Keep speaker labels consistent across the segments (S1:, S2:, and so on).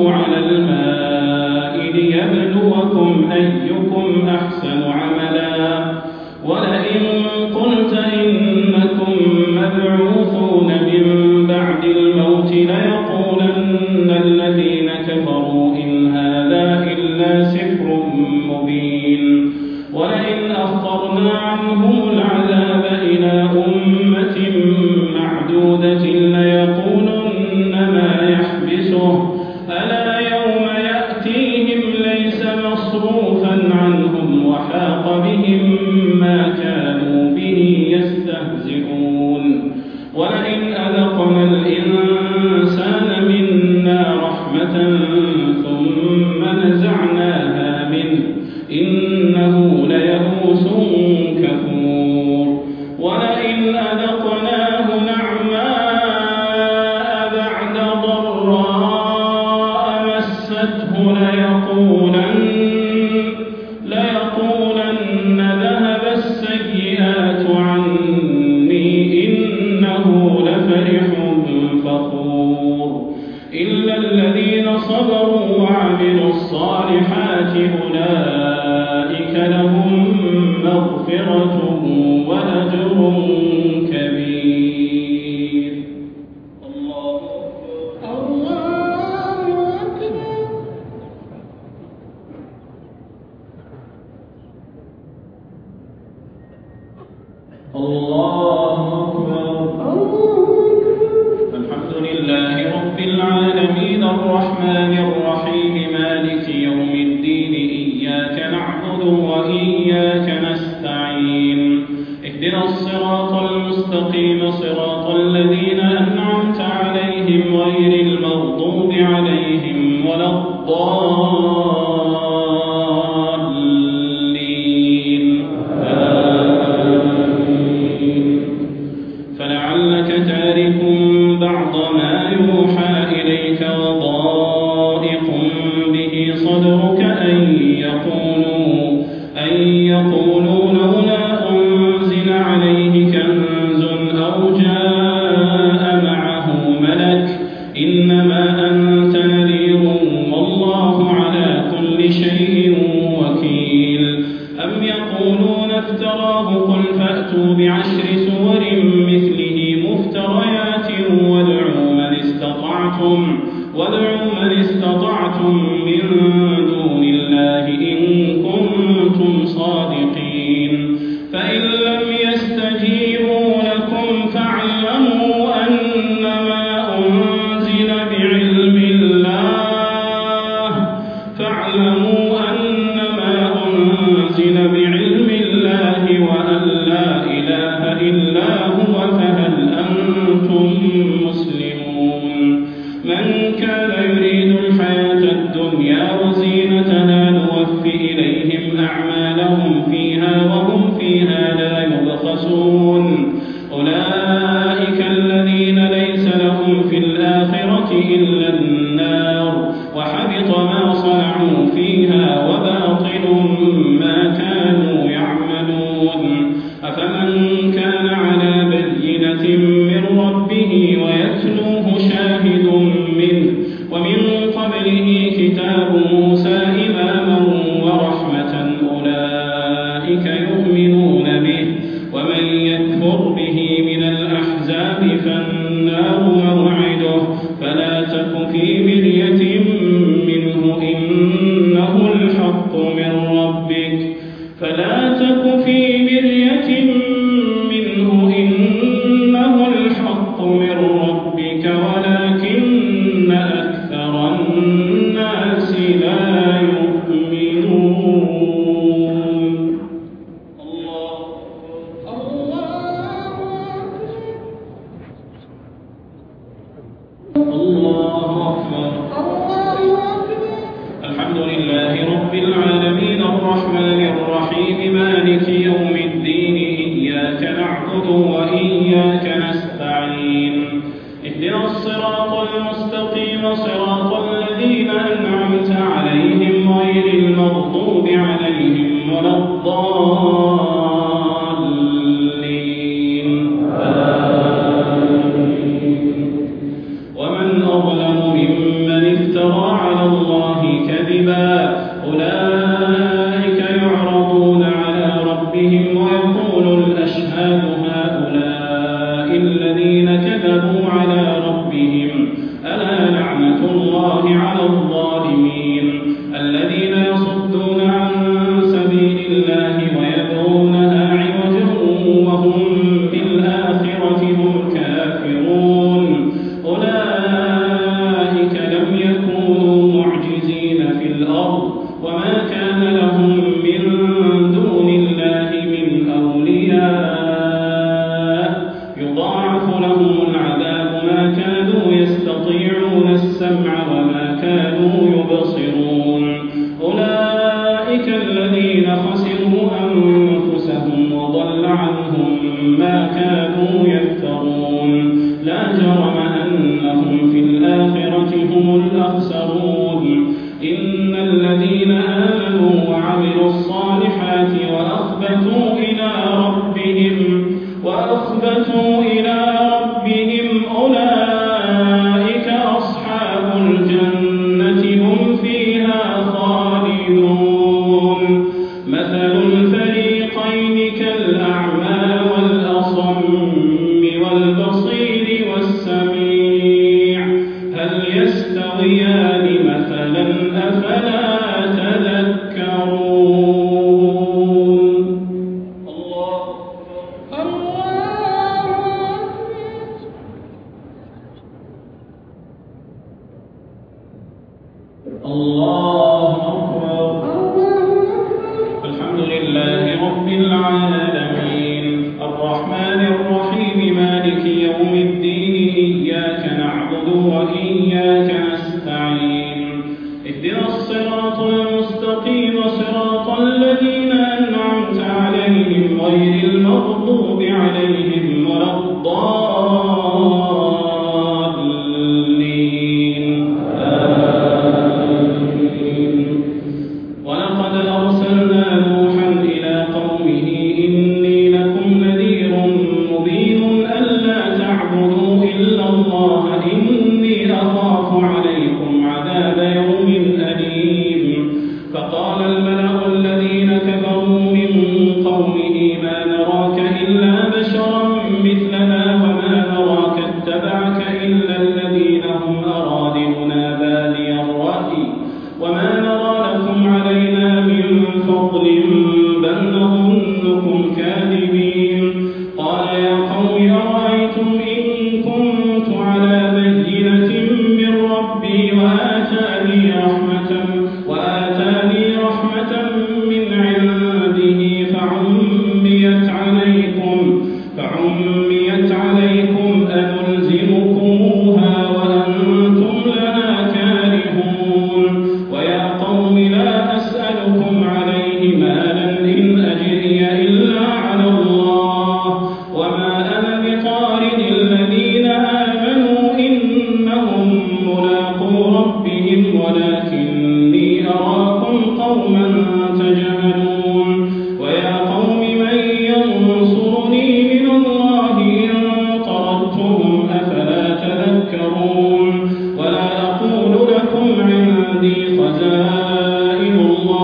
S1: على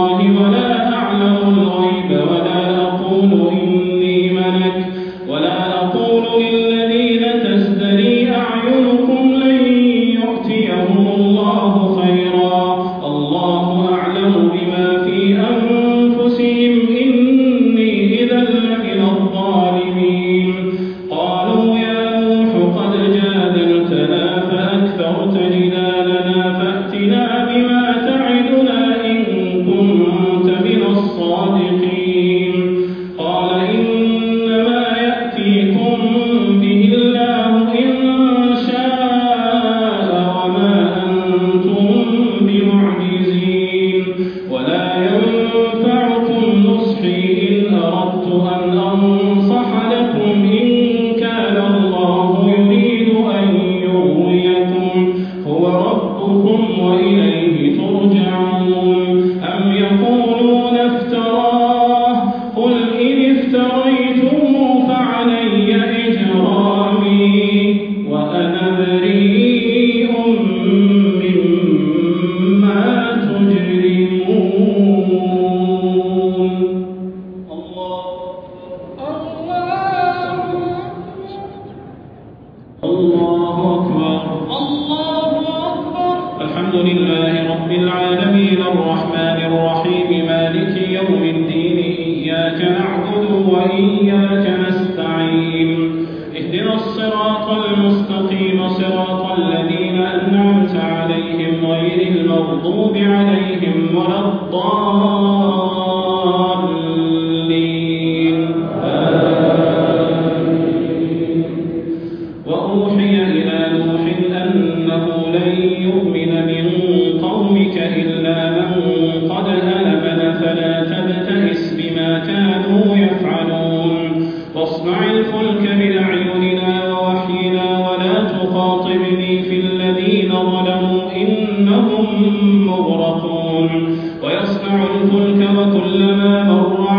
S1: ونادى الفلك وكلما مر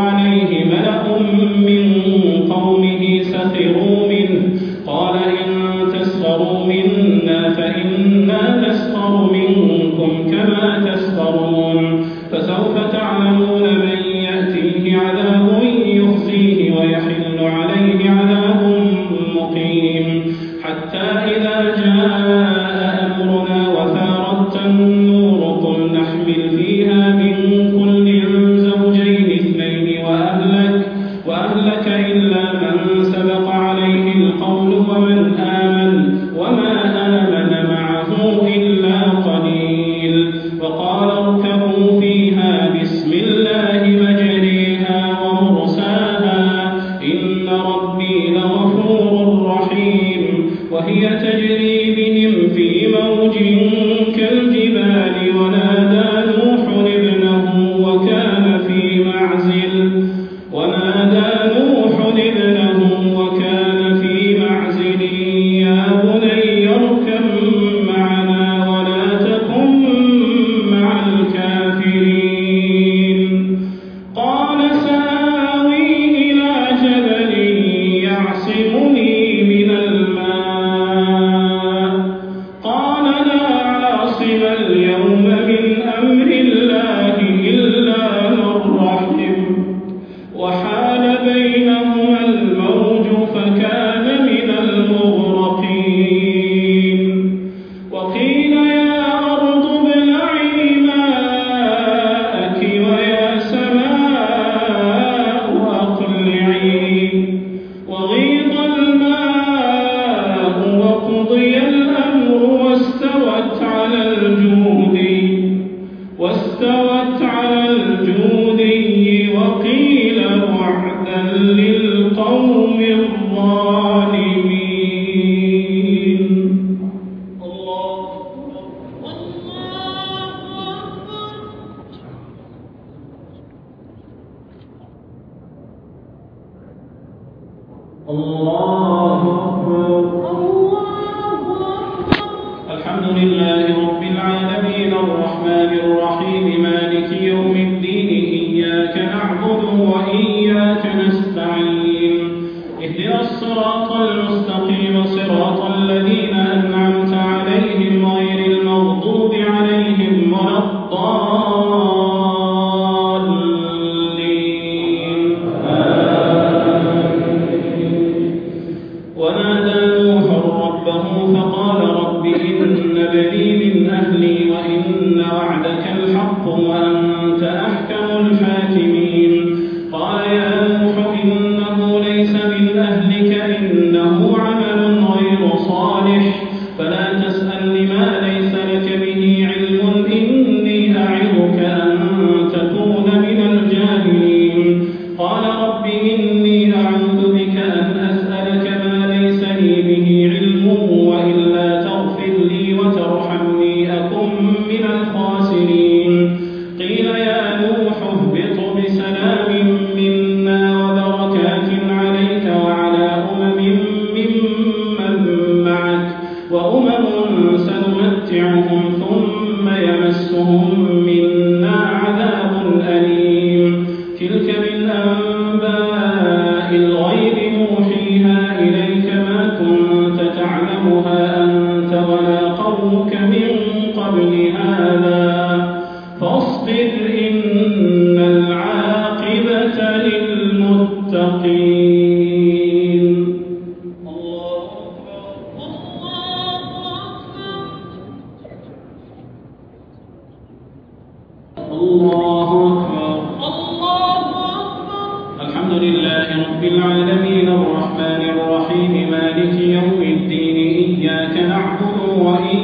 S1: وإن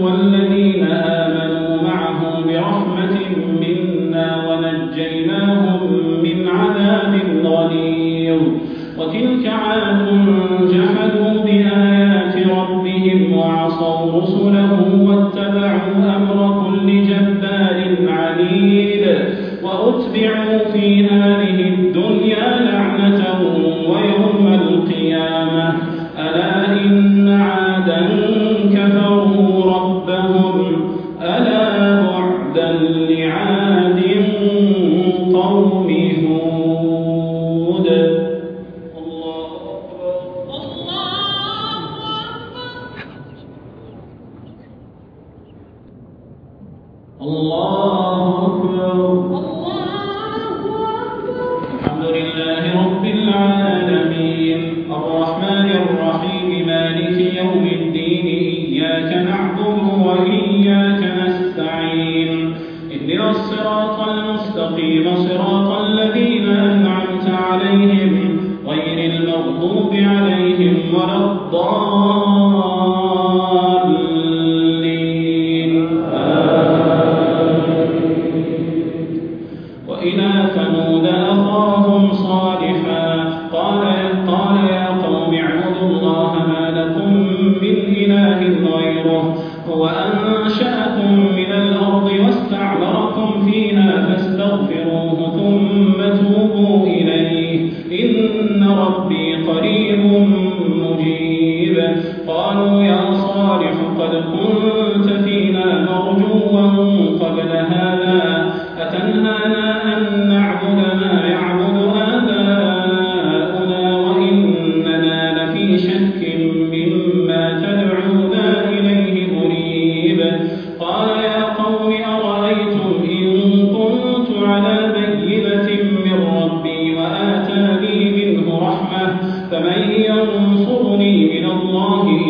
S1: والذين آمنوا معه برحمة منا ونجيناهم من الله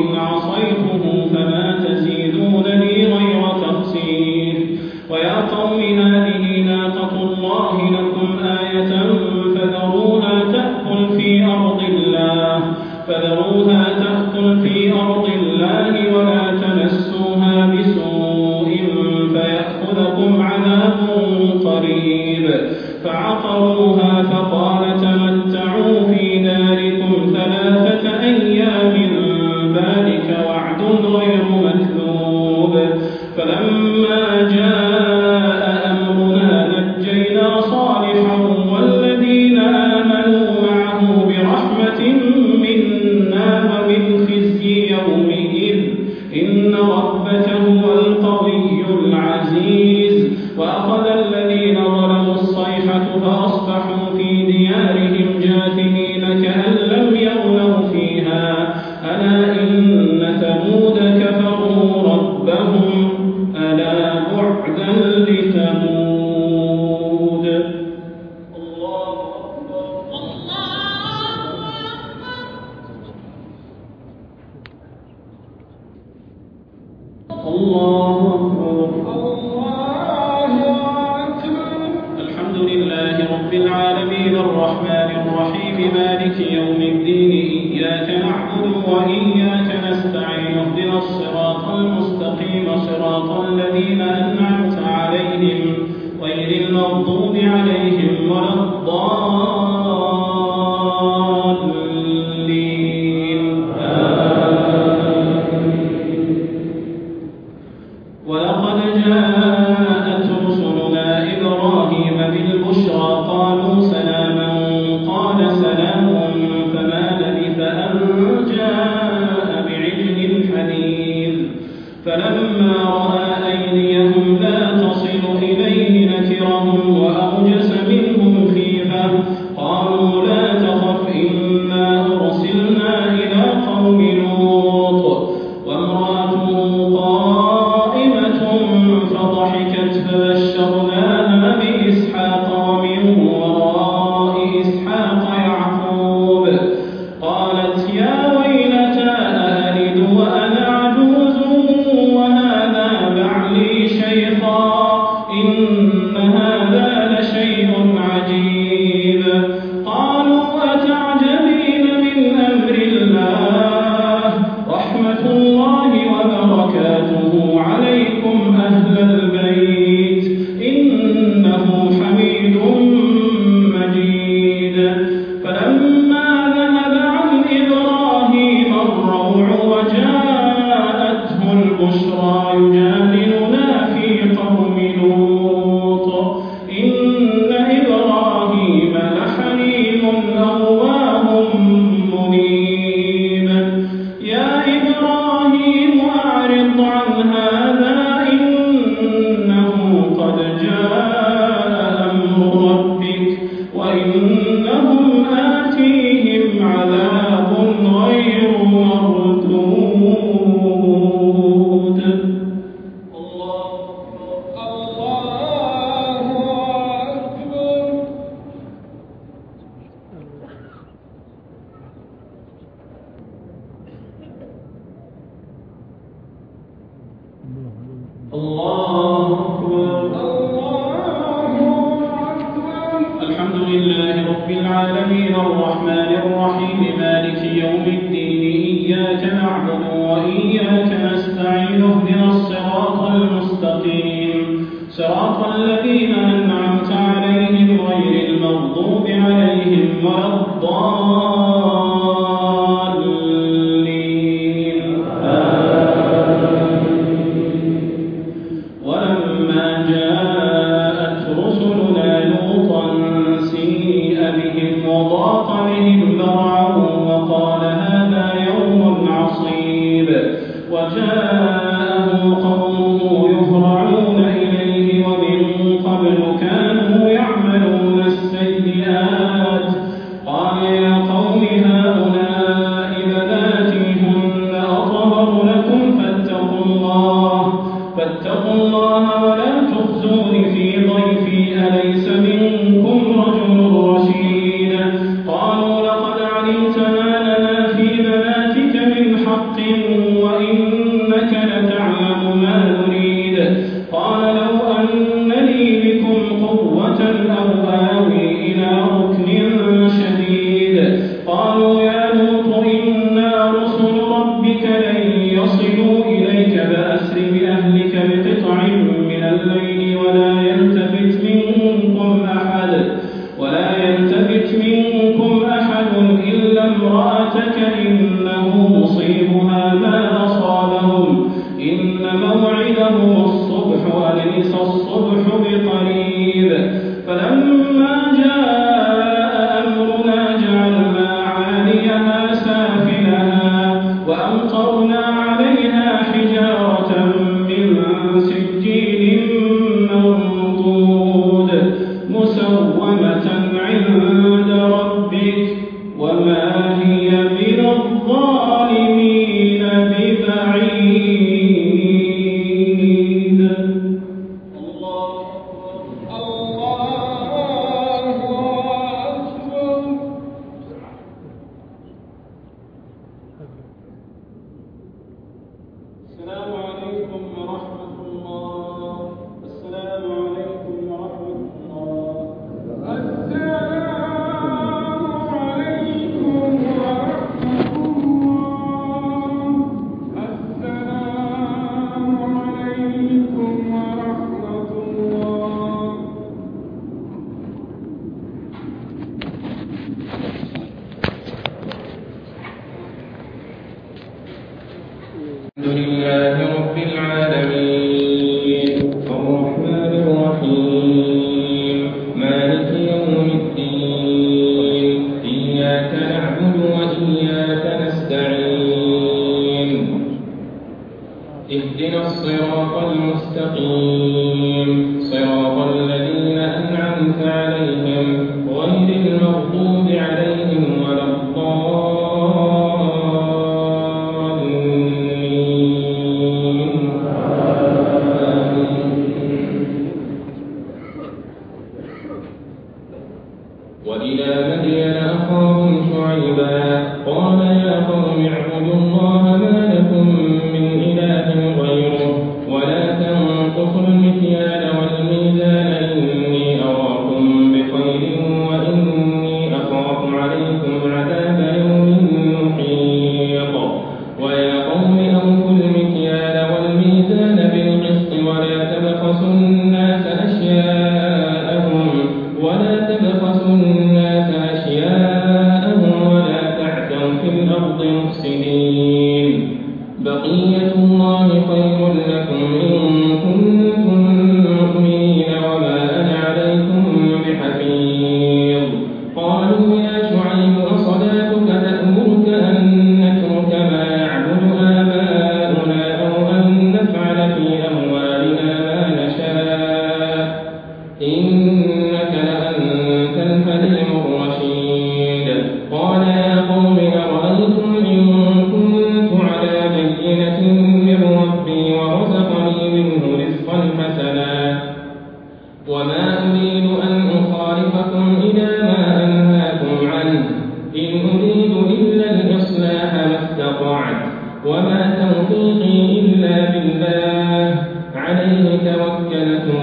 S2: عليه توكلت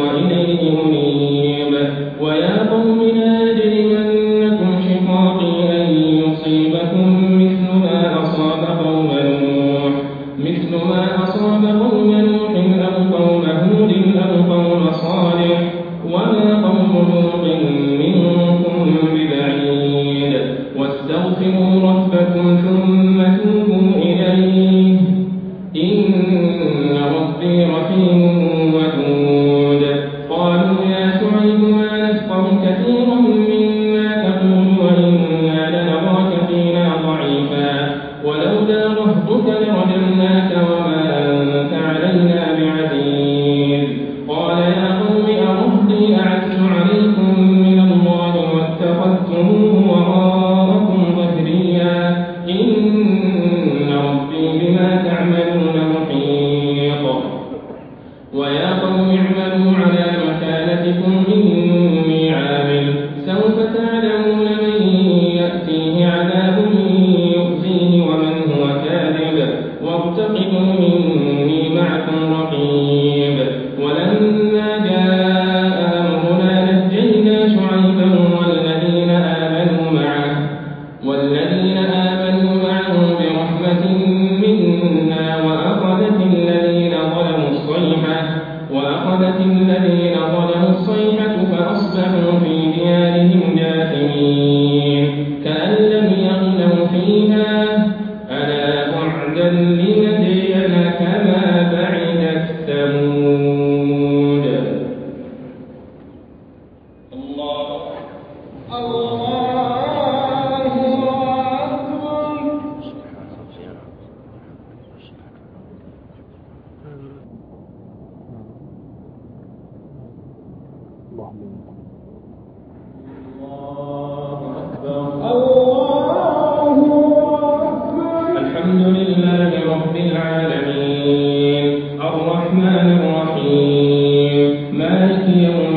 S2: لله رب العالمين. الرحمن الرحيم. مالك يوم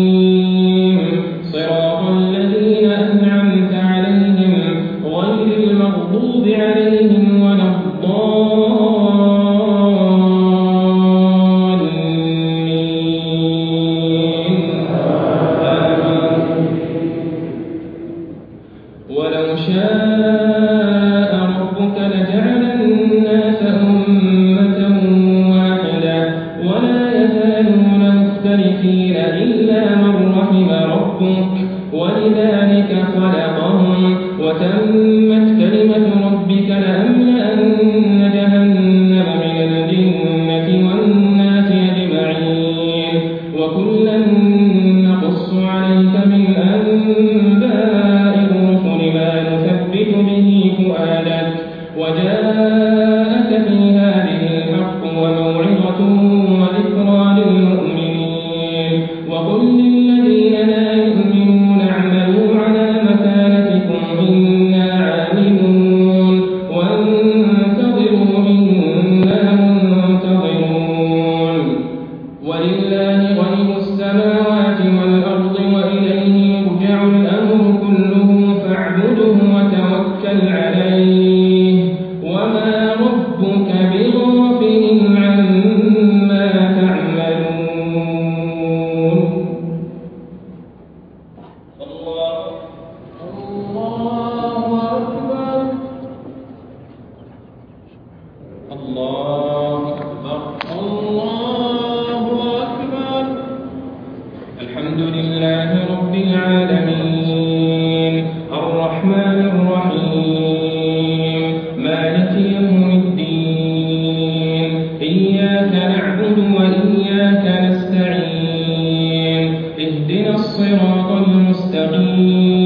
S2: المستقيم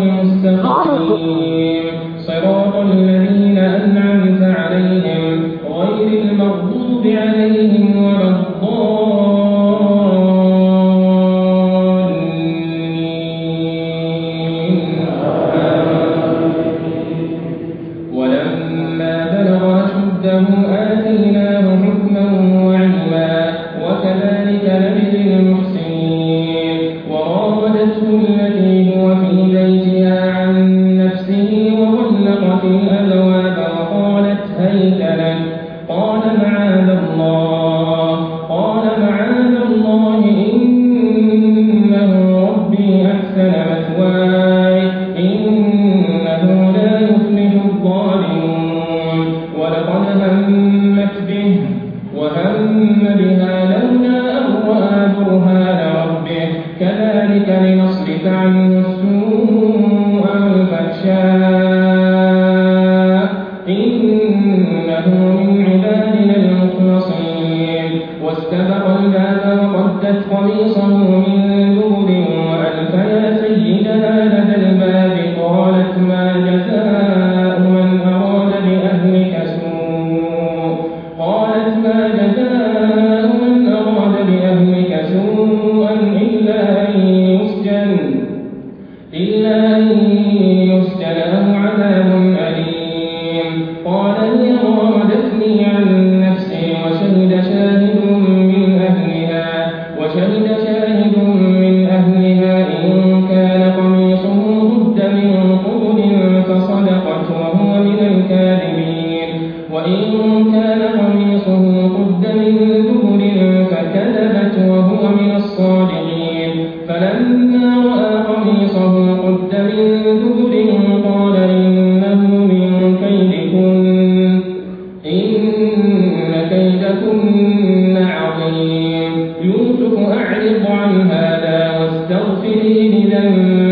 S2: المستقيم. صراط عليهم غير المغضوب لَمْ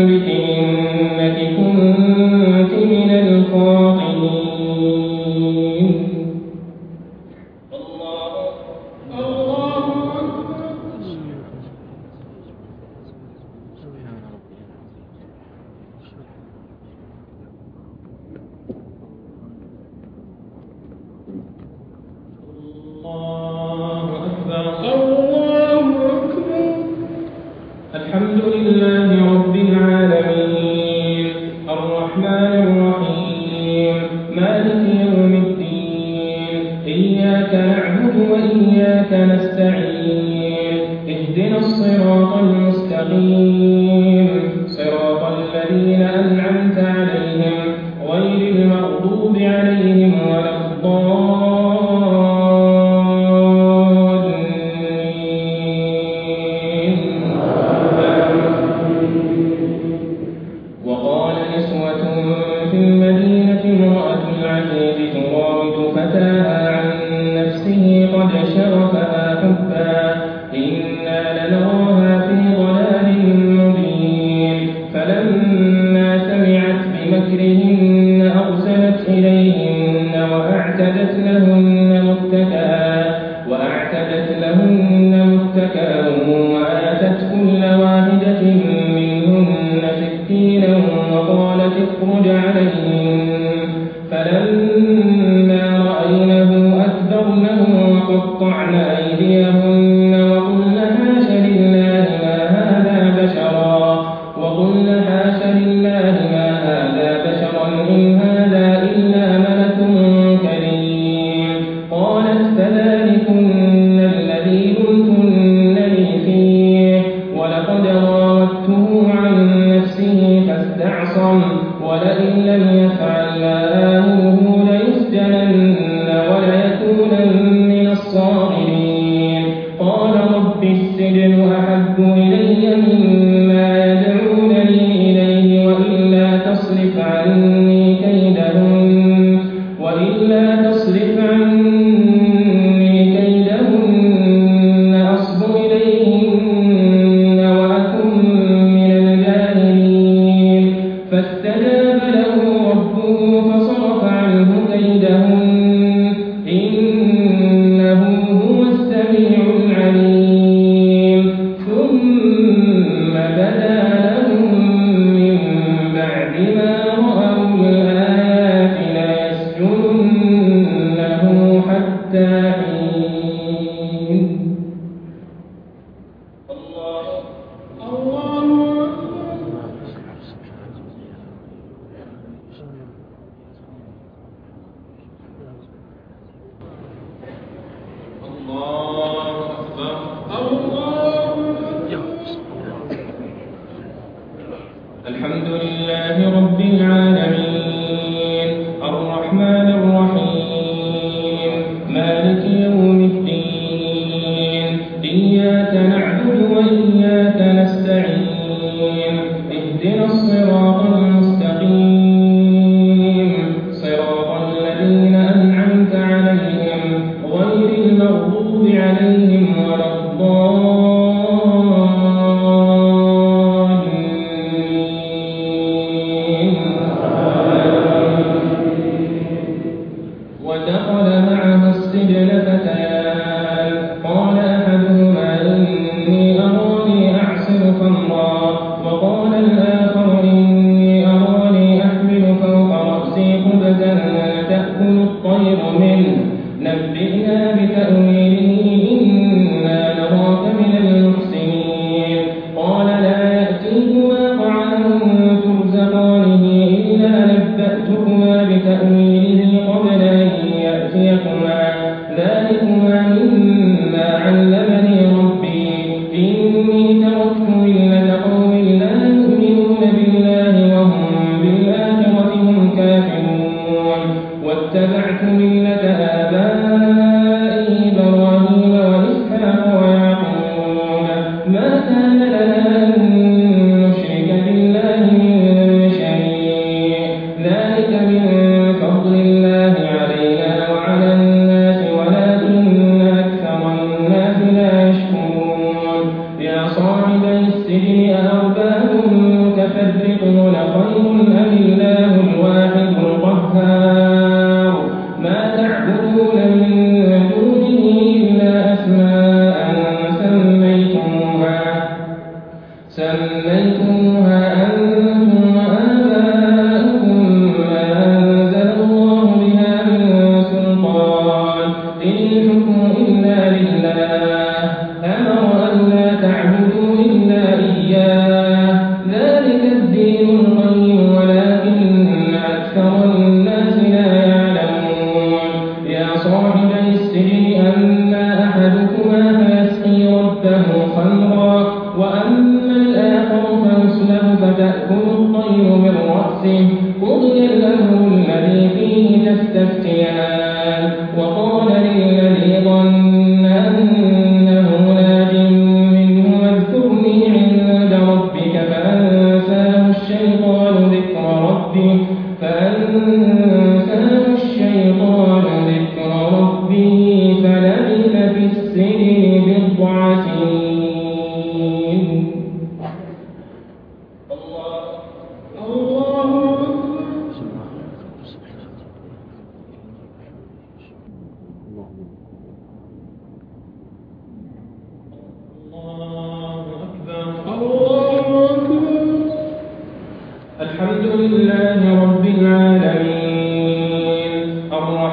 S2: رب السجن أحب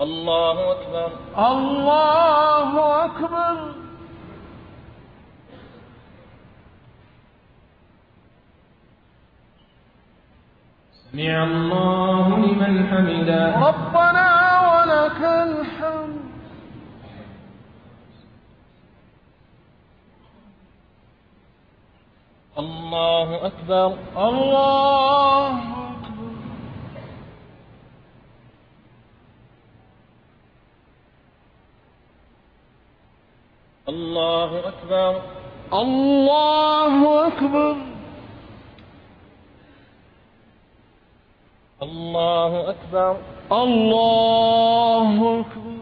S2: الله أكبر
S3: الله أكبر
S2: سمع الله لمن حمده.
S3: ربنا ولك الحمد.
S2: الله أكبر
S3: الله
S2: اللہ اکبر
S3: اللہ اکبر
S2: اللہ اکبر
S3: اللہ اکبر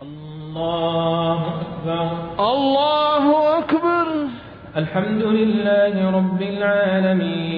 S2: الله أكبر
S3: الله أكبر
S2: الحمد لله رب العالمين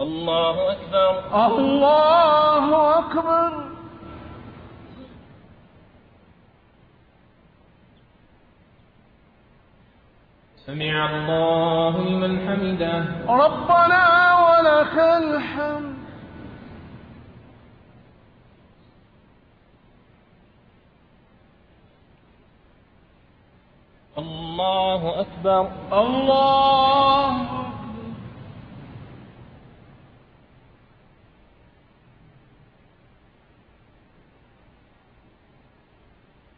S2: الله أكبر
S3: الله أكبر
S2: سمع الله لمن حمده.
S3: ربنا ولك الحمد.
S2: الله أكبر
S3: الله أكبر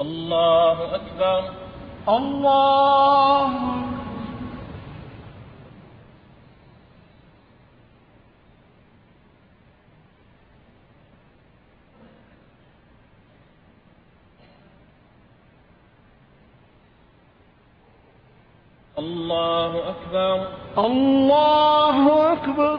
S2: الله أكبر
S3: الله
S2: الله أكبر
S3: الله أكبر